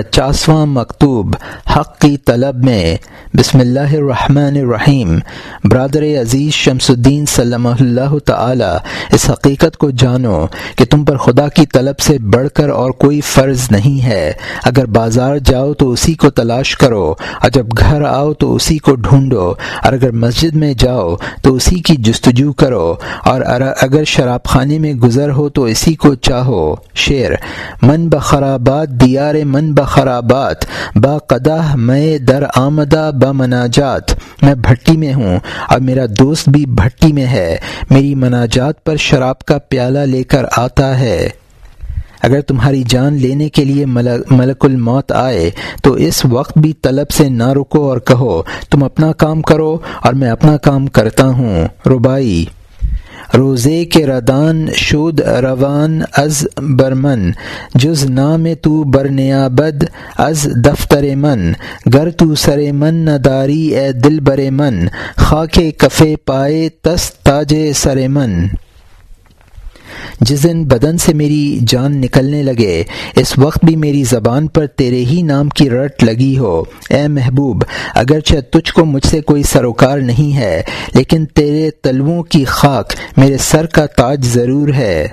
پچاسواں مکتوب حق کی طلب میں بسم اللہ الرحمن الرحیم۔ برادر عزیز شمس الدین صلی اللہ تعالی، اس حقیقت کو جانو کہ تم پر خدا کی طلب سے بڑھ کر اور کوئی فرض نہیں ہے۔ اگر بازار جاؤ تو اسی کو تلاش کرو، اور جب گھر آؤ تو اسی کو ڈھونڈو، اور اگر مسجد میں جاؤ تو اسی کی جستجو کرو، اور اگر شراب خانے میں گزر ہو تو اسی کو چاہو۔ شعر من بخرابات دیار من بخ خرابات، با قدہ میں در آمدہ، با مناجات، میں بھٹی میں ہوں اور میرا دوست بھی بھٹی میں ہے، میری مناجات پر شراب کا پیالہ لے کر آتا ہے۔ اگر تمہاری جان لینے کے لیے ملک الموت آئے، تو اس وقت بھی طلب سے نہ رکو اور کہو، تم اپنا کام کرو اور میں اپنا کام کرتا ہوں۔ ربائی روزے کے ردان شود روان از برمن، جز نام تو برنیابد از دفتر من، گر تو سر من نداری اے دل بر من، خاک کفے پائے تس تاج سر من۔ جس دن بدن سے میری جان نکلنے لگے، اس وقت بھی میری زبان پر تیرے ہی نام کی رٹ لگی ہو۔ اے محبوب، اگرچہ تجھ کو مجھ سے کوئی سروکار نہیں ہے، لیکن تیرے تلووں کی خاک میرے سر کا تاج ضرور ہے۔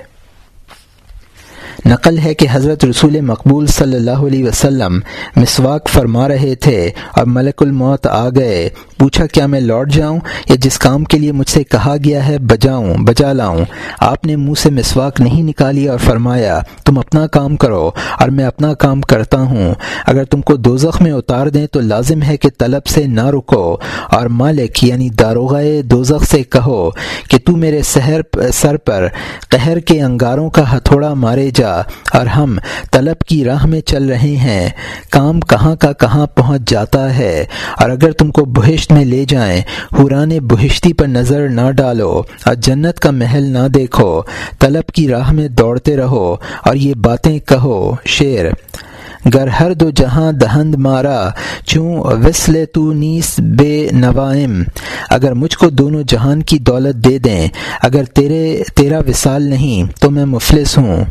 نقل ہے کہ حضرت رسول مقبول صلی اللہ علیہ وسلم مسواک فرما رہے تھے اور ملک الموت آ گئے۔ پوچھا کیا میں لوٹ جاؤں یا جس کام کے لیے مجھ سے کہا گیا ہے بجاؤں، بجا لاؤں۔ آپ نے منہ سے مسواک نہیں نکالی اور فرمایا، تم اپنا کام کرو اور میں اپنا کام کرتا ہوں۔ اگر تم کو دو میں اتار دیں تو لازم ہے کہ طلب سے نہ رکو اور مالک یعنی داروغۂ دوزخ سے کہو کہ تو میرے سحر سر پر قہر کے انگاروں کا ہتھوڑا مارے جا اور ہم طلب کی راہ میں چل رہے ہیں۔ کام کہاں کا کہاں پہنچ جاتا ہے؟ اور اگر تم کو بہشت میں لے جائیں۔ حران بہشتی پر نظر نہ ڈالو۔ اور جنت کا محل نہ دیکھو۔ طلب کی راہ میں دوڑتے رہو۔ اور یہ باتیں کہو۔ شعر گر ہر دو جہاں دہند مارا، چوں وسل تو نیس بے نوائم۔ اگر مجھ کو دونوں جہان کی دولت دے دیں، اگر تیرے، تیرا وصال نہیں، تو میں مفلس ہوں۔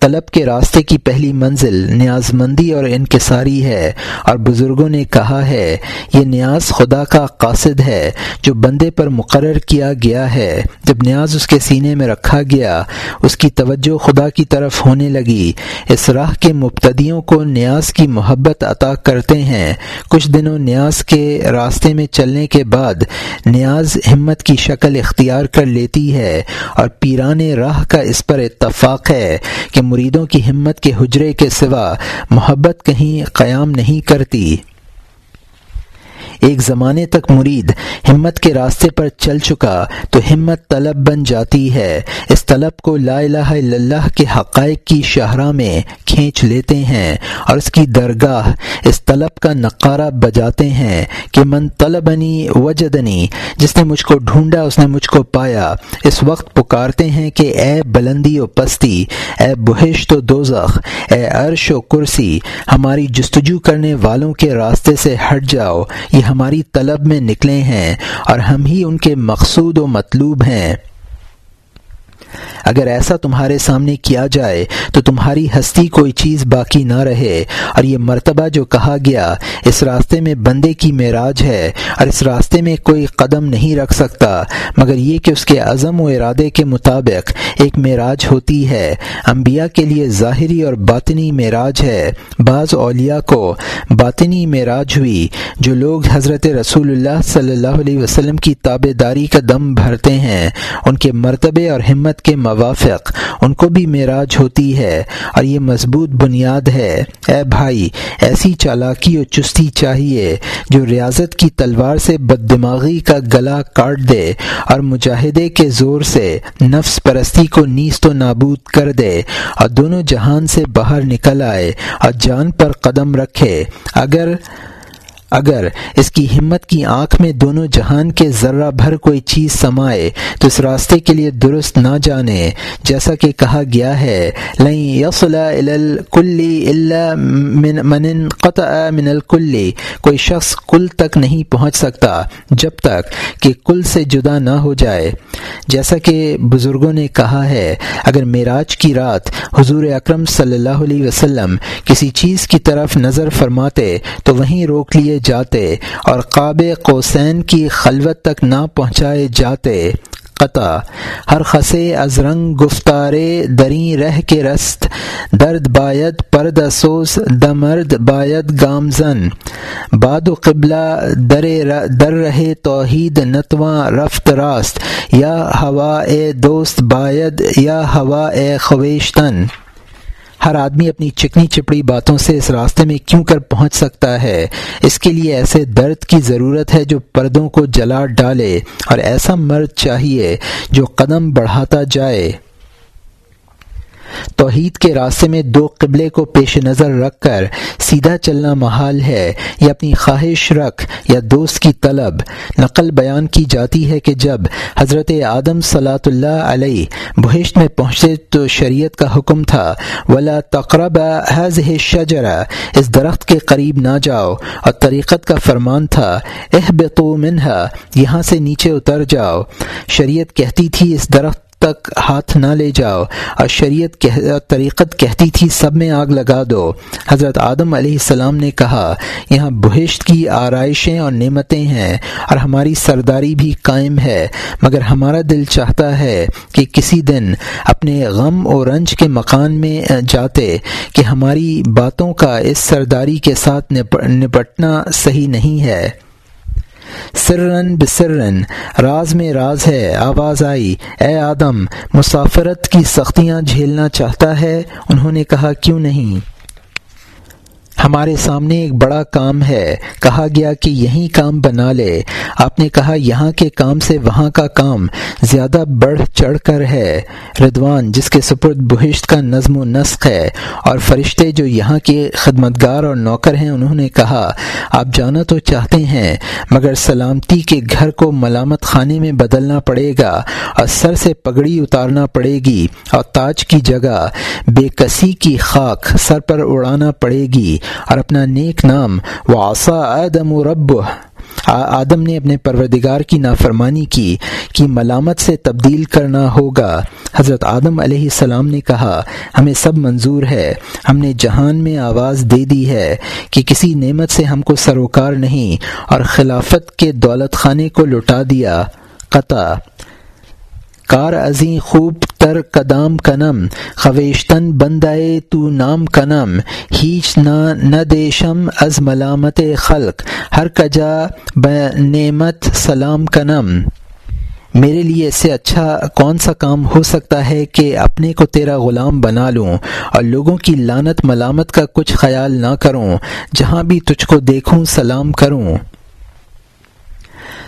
طلب کے راستے کی پہلی منزل نیاز مندی اور انکساری ہے اور بزرگوں نے کہا ہے، یہ نیاز خدا کا قاصد ہے جو بندے پر مقرر کیا گیا ہے۔ جب نیاز اس کے سینے میں رکھا گیا، اس کی توجہ خدا کی طرف ہونے لگی۔ اس راہ کے مبتدیوں کو نیاز کی محبت عطا کرتے ہیں۔ کچھ دنوں نیاز کے راستے میں چلنے کے بعد، نیاز ہمت کی شکل اختیار کر لیتی ہے اور پیران راہ کا اس پر اتفاق ہے کہ مریدوں کی ہمت کے حجرے کے سوا محبت کہیں قیام نہیں کرتی۔ ایک زمانے تک مرید ہمت کے راستے پر چل چکا تو ہمت طلب بن جاتی ہے۔ اس طلب کو لا الہ الا اللہ کے حقائق کی شاہراہ میں کھینچ لیتے ہیں اور اس کی درگاہ، اس طلب کا نقارہ بجاتے ہیں کہ من طلبنی وجدنی، جس نے مجھ کو ڈھونڈا، اس نے مجھ کو پایا۔ اس وقت پکارتے ہیں کہ اے بلندی و پستی، اے بہشت و دوزخ، اے عرش و کرسی، ہماری جستجو کرنے والوں کے راستے سے ہٹ جاؤ۔ یہ ہماری طلب میں نکلے ہیں اور ہم ہی ان کے مقصود و مطلوب ہیں۔ اگر ایسا تمہارے سامنے کیا جائے تو تمہاری ہستی کوئی چیز باقی نہ رہے۔ اور یہ مرتبہ جو کہا گیا، اس راستے میں بندے کی معراج ہے اور اس راستے میں کوئی قدم نہیں رکھ سکتا، مگر یہ کہ اس کے عزم و ارادے کے مطابق ایک معراج ہوتی ہے۔ انبیاء کے لیے ظاہری اور باطنی معراج ہے۔ بعض اولیاء کو باطنی معراج ہوئی، جو لوگ حضرت رسول اللہ صلی اللہ علیہ وسلم کی تابے داری کا دم بھرتے ہیں۔ ان کے مرتبے اور ہمت کے موافق ان کو بھی معراج ہوتی ہے اور یہ مضبوط بنیاد ہے۔ اے بھائی، ایسی چالاکی و چستی چاہیے جو ریاضت کی تلوار سے بد دماغی کا گلا کاٹ دے اور مجاہدے کے زور سے نفس پرستی کو نیست و نابود کر دے اور دونوں جہان سے باہر نکل آئے اور جان پر قدم رکھے۔ اگر اگر اس کی ہمت کی آنکھ میں دونوں جہان کے ذرہ بھر کوئی چیز سمائے، تو اس راستے کے لیے درست نہ جانے، جیسا کہ کہا گیا ہے من قطع من الکلی کوئی شخص کل تک نہیں پہنچ سکتا جب تک کہ کل سے جدا نہ ہو جائے۔ جیسا کہ بزرگوں نے کہا ہے، اگر معراج کی رات حضور اکرم صلی اللہ علیہ وسلم کسی چیز کی طرف نظر فرماتے، تو وہیں روک لیے جاتے اور قاب قوسین کی خلوت تک نہ پہنچائے جاتے۔ قطع۔ ہر خسے از رنگ گفتارے، دری رہ کے رست۔ درد باید پرد اسوس دمرد باید گامزن۔ باد و قبلہ در در رہے توحید نتواں رفت راست۔ یا ہوا اے دوست باید، یا ہوا اے خویشتن۔ ہر آدمی اپنی چکنی چپڑی باتوں سے اس راستے میں کیوں کر پہنچ سکتا ہے؟ اس کے لیے ایسے درد کی ضرورت ہے جو پردوں کو جلا ڈالے اور ایسا مرد چاہیے جو قدم بڑھاتا جائے۔ توحید کے راستے میں دو قبلے کو پیش نظر رکھ کر سیدھا چلنا محال ہے یا اپنی خواہش رکھ یا دوست کی طلب، نقل بیان کی جاتی ہے کہ جب حضرت آدم صلاۃ اللہ علیہ بہشت میں پہنچے تو شریعت کا حکم تھا، ولا تقرب حض شجرا اس درخت کے قریب نہ جاؤ۔ اور طریقت کا فرمان تھا اح منہا یہاں سے نیچے اتر جاؤ۔ شریعت کہتی تھی، اس درخت تک ہاتھ نہ لے جاؤ۔ اور شریعت طریقت کہتی تھی، سب میں آگ لگا دو۔ حضرت آدم علیہ السلام نے کہا، یہاں بہشت کی آرائشیں اور نعمتیں ہیں اور ہماری سرداری بھی قائم ہے، مگر ہمارا دل چاہتا ہے کہ کسی دن اپنے غم و رنج کے مکان میں جاتے کہ ہماری باتوں کا اس سرداری کے ساتھ نپٹنا صحیح نہیں ہے۔ سرن بسرن راز میں راز ہے، آواز آئی، اے آدم، مسافرت کی سختیاں جھیلنا چاہتا ہے؟ انہوں نے کہا، کیوں نہیں؟ ہمارے سامنے ایک بڑا کام ہے۔ کہا گیا کہ یہی کام بنا لے۔ آپ نے کہا یہاں کے کام سے وہاں کا کام زیادہ بڑھ چڑھ کر ہے۔ ردوان جس کے سپرد بہشت کا نظم و نسق ہے اور فرشتے جو یہاں کے خدمتگار اور نوکر ہیں، انہوں نے کہا، آپ جانا تو چاہتے ہیں، مگر سلامتی کے گھر کو ملامت خانے میں بدلنا پڑے گا اور سر سے پگڑی اتارنا پڑے گی اور تاج کی جگہ، بے کسی کی خاک سر پر اڑانا پڑے گی۔ اور اپنا نیک نام وہ آسا آدم و رب آدم نے اپنے پروردگار کی نافرمانی کی کہ ملامت سے تبدیل کرنا ہوگا۔ حضرت آدم علیہ السلام نے کہا، ہمیں سب منظور ہے، ہم نے جہان میں آواز دے دی ہے کہ کسی نعمت سے ہم کو سروکار نہیں اور خلافت کے دولت خانے کو لٹا دیا۔ قطع۔ کار ازیں خوب تر قدام کنم، خویشتن بندائے تو نام کنم، ہیچ نہ دیشم از ملامت خلق، ہر کجا نعمت سلام کنم۔ میرے لیے اس سے اچھا کون سا کام ہو سکتا ہے کہ اپنے کو تیرا غلام بنا لوں اور لوگوں کی لانت ملامت کا کچھ خیال نہ کروں، جہاں بھی تجھ کو دیکھوں سلام کروں۔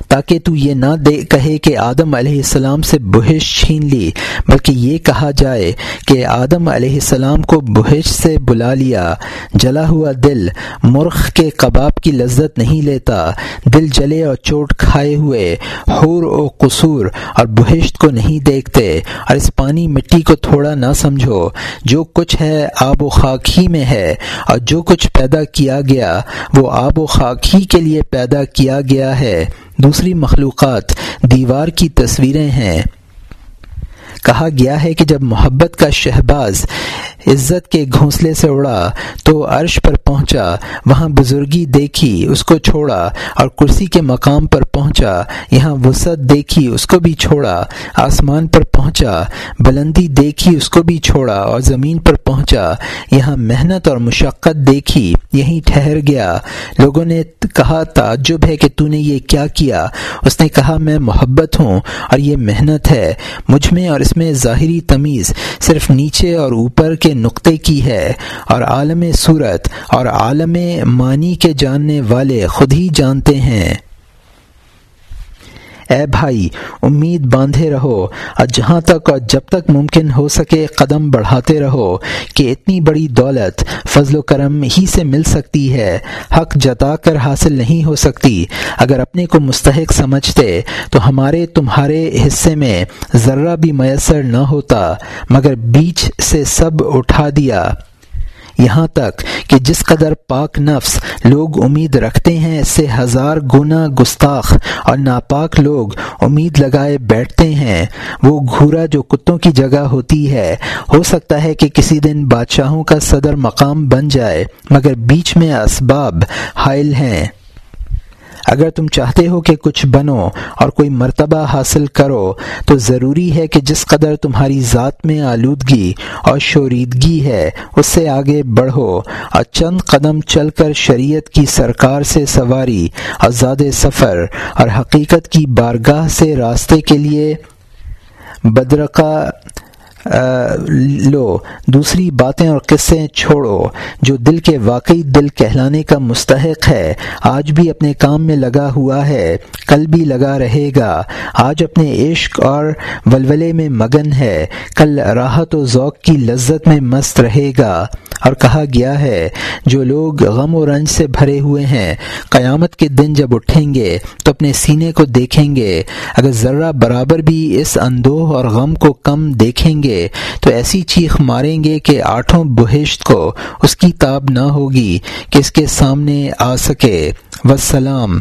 تاکہ تو یہ نہ دے کہے کہ آدم علیہ السلام سے بہش چھین لی، بلکہ یہ کہا جائے کہ آدم علیہ السلام کو بہش سے بلا لیا۔ جلا ہوا دل مرخ کے کباب کی لذت نہیں لیتا۔ دل جلے اور چوٹ کھائے ہوئے، حور و قصور اور بہشت کو نہیں دیکھتے۔ اور اس پانی مٹی کو تھوڑا نہ سمجھو۔ جو کچھ ہے آب و خاک ہی میں ہے، اور جو کچھ پیدا کیا گیا، وہ آب و خاک ہی کے لیے پیدا کیا گیا ہے۔ دوسری مخلوقات دیوار کی تصویریں ہیں۔ کہا گیا ہے کہ جب محبت کا شہباز عزت کے گھونسلے سے اڑا تو عرش پر پہنچا، وہاں بزرگی دیکھی، اس کو چھوڑا اور کرسی کے مقام پر پہنچا، یہاں وسعت دیکھی، اس کو بھی چھوڑا، آسمان پر پہنچا، بلندی دیکھی، اس کو بھی چھوڑا اور زمین پر پہنچا، یہاں محنت اور مشقت دیکھی، یہیں ٹھہر گیا۔ لوگوں نے کہا، تعجب ہے کہ تو نے یہ کیا کیا۔ اس نے کہا، میں محبت ہوں اور یہ محنت ہے، مجھ میں اور اس میں ظاہری تمیز صرف نیچے اور اوپر کے نقطے کی ہے اور عالم صورت اور عالم معنی کے جاننے والے خود ہی جانتے ہیں۔ اے بھائی، امید باندھے رہو۔ اور جہاں تک اور جب تک ممکن ہو سکے قدم بڑھاتے رہو کہ اتنی بڑی دولت فضل و کرم ہی سے مل سکتی ہے۔ حق جتا کر حاصل نہیں ہو سکتی۔ اگر اپنے کو مستحق سمجھتے تو ہمارے تمہارے حصے میں ذرہ بھی میسر نہ ہوتا۔ مگر بیچ سے سب اٹھا دیا۔ یہاں تک کہ جس قدر پاک نفس لوگ امید رکھتے ہیں، اس سے ہزار گنا گستاخ اور ناپاک لوگ امید لگائے بیٹھتے ہیں۔ وہ گھورا جو کتوں کی جگہ ہوتی ہے، ہو سکتا ہے کہ کسی دن بادشاہوں کا صدر مقام بن جائے، مگر بیچ میں اسباب حائل ہیں۔ اگر تم چاہتے ہو کہ کچھ بنو اور کوئی مرتبہ حاصل کرو، تو ضروری ہے کہ جس قدر تمہاری ذات میں آلودگی اور شوریدگی ہے، اس سے آگے بڑھو اور چند قدم چل کر شریعت کی سرکار سے سواری آزاد سفر اور حقیقت کی بارگاہ سے راستے کے لیے بدرقہ لو، دوسری باتیں اور قصے چھوڑو جو دل کے واقعی دل کہلانے کا مستحق ہے۔ آج بھی اپنے کام میں لگا ہوا ہے، کل بھی لگا رہے گا۔ آج اپنے عشق اور ولولے میں مگن ہے۔ کل راحت و ذوق کی لذت میں مست رہے گا۔ اور کہا گیا ہے، جو لوگ غم و رنج سے بھرے ہوئے ہیں، قیامت کے دن جب اٹھیں گے، تو اپنے سینے کو دیکھیں گے۔ اگر ذرہ برابر بھی اس اندوہ اور غم کو کم دیکھیں گے گے تو ایسی چیخ ماریں گے کہ آٹھوں بہشت کو اس کی تاب نہ ہوگی کہ اس کے سامنے آ سکے۔ وسلام